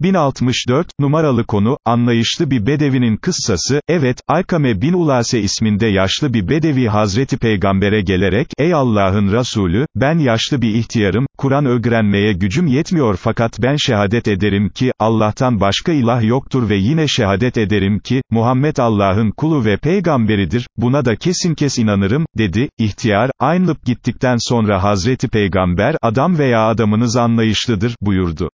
1064, numaralı konu, anlayışlı bir bedevinin kıssası, evet, Alkame bin Ulase isminde yaşlı bir bedevi Hazreti Peygamber'e gelerek, ey Allah'ın Resulü, ben yaşlı bir ihtiyarım, Kur'an öğrenmeye gücüm yetmiyor fakat ben şehadet ederim ki, Allah'tan başka ilah yoktur ve yine şehadet ederim ki, Muhammed Allah'ın kulu ve peygamberidir, buna da kesin kes inanırım, dedi, ihtiyar, aynılıp gittikten sonra Hazreti Peygamber, adam veya adamınız anlayışlıdır, buyurdu.